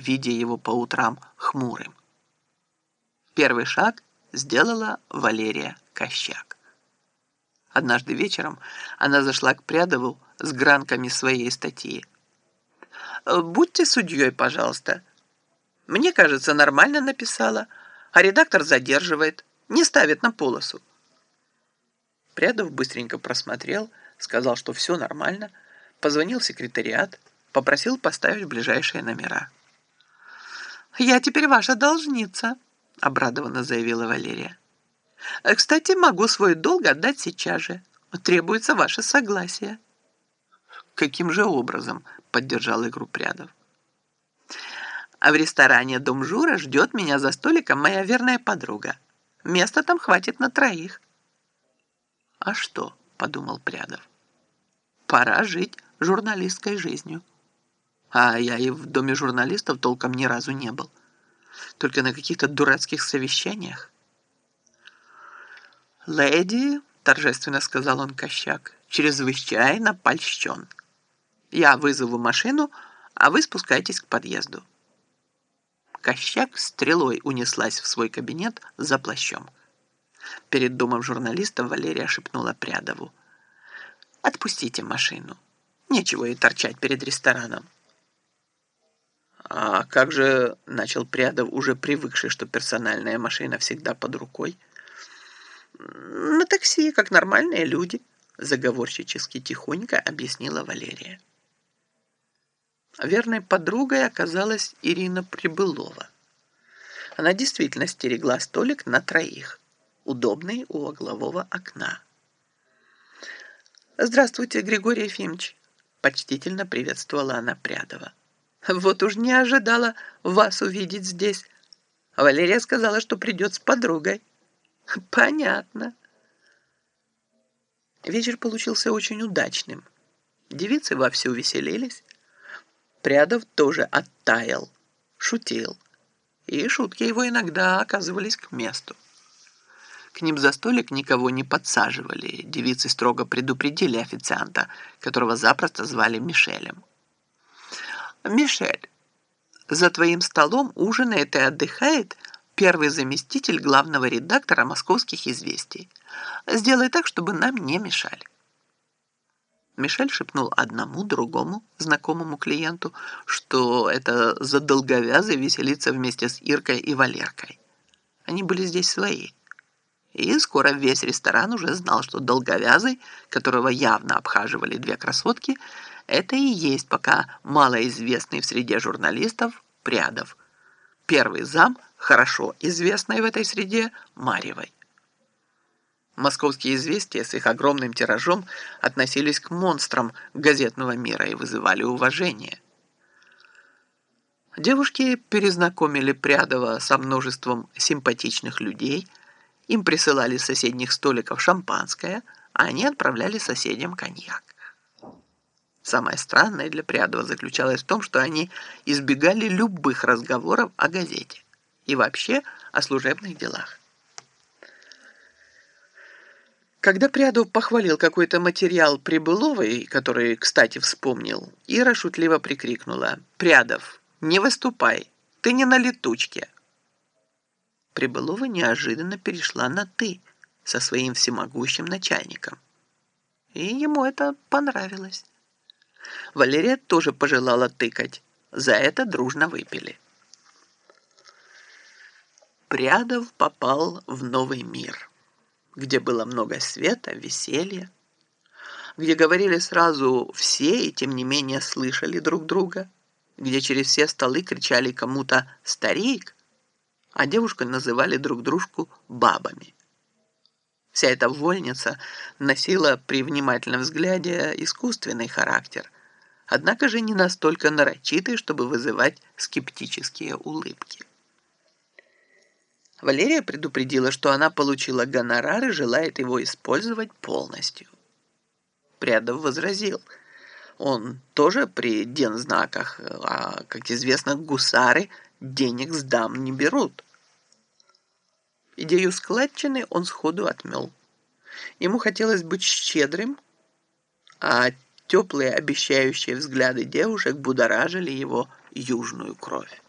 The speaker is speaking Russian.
видя его по утрам хмурым. Первый шаг сделала Валерия Кощак. Однажды вечером она зашла к Прядову с гранками своей статьи. «Будьте судьей, пожалуйста. Мне кажется, нормально написала, а редактор задерживает, не ставит на полосу». Прядов быстренько просмотрел, сказал, что все нормально, позвонил секретариат, попросил поставить ближайшие номера. «Я теперь ваша должница», — обрадованно заявила Валерия. «Кстати, могу свой долг отдать сейчас же. Требуется ваше согласие». «Каким же образом?» — поддержал игру Прядов. «А в ресторане «Дом Жура» ждет меня за столиком моя верная подруга. Места там хватит на троих». «А что?» — подумал Прядов. «Пора жить журналистской жизнью». А я и в доме журналистов толком ни разу не был. Только на каких-то дурацких совещаниях. «Леди», — торжественно сказал он Кощак, — «чрезвычайно польщен. Я вызову машину, а вы спускайтесь к подъезду». Кощак стрелой унеслась в свой кабинет за плащом. Перед домом журналистов Валерия шепнула Прядову. «Отпустите машину. Нечего ей торчать перед рестораном». «А как же...» — начал Прядов, уже привыкший, что персональная машина всегда под рукой. «На такси, как нормальные люди», — заговорщически тихонько объяснила Валерия. Верной подругой оказалась Ирина Прибылова. Она действительно стерегла столик на троих, удобный у углового окна. «Здравствуйте, Григорий Ефимович!» — почтительно приветствовала она Прядова. Вот уж не ожидала вас увидеть здесь. Валерия сказала, что придет с подругой. Понятно. Вечер получился очень удачным. Девицы вовсю веселились. Прядов тоже оттаял, шутил. И шутки его иногда оказывались к месту. К ним за столик никого не подсаживали. Девицы строго предупредили официанта, которого запросто звали Мишелем. «Мишель, за твоим столом ужинает и отдыхает первый заместитель главного редактора «Московских известий». Сделай так, чтобы нам не мешали». Мишель шепнул одному, другому, знакомому клиенту, что это за долговязый веселится вместе с Иркой и Валеркой. Они были здесь свои. И скоро весь ресторан уже знал, что долговязый, которого явно обхаживали две красотки, это и есть пока малоизвестный в среде журналистов Прядов. Первый зам, хорошо известной в этой среде, Марьевой. Московские известия с их огромным тиражом относились к монстрам газетного мира и вызывали уважение. Девушки перезнакомили Прядова со множеством симпатичных людей, им присылали с соседних столиков шампанское, а они отправляли соседям коньяк. Самое странное для Прядова заключалось в том, что они избегали любых разговоров о газете и вообще о служебных делах. Когда Прядов похвалил какой-то материал Прибыловой, который, кстати, вспомнил, Ира шутливо прикрикнула «Прядов, не выступай, ты не на летучке». Прибылова неожиданно перешла на «ты» со своим всемогущим начальником. И ему это понравилось. Валерия тоже пожелала тыкать. За это дружно выпили. Прядов попал в новый мир, где было много света, веселья, где говорили сразу все и тем не менее слышали друг друга, где через все столы кричали кому-то «старик», а девушку называли друг дружку бабами. Вся эта вольница носила при внимательном взгляде искусственный характер – однако же не настолько нарочитый, чтобы вызывать скептические улыбки. Валерия предупредила, что она получила гонорар и желает его использовать полностью. Прядов возразил. Он тоже при дензнаках, а, как известно, гусары денег с дам не берут. Идею складчины он сходу отмел. Ему хотелось быть щедрым, а Теплые, обещающие взгляды девушек будоражили его южную кровь.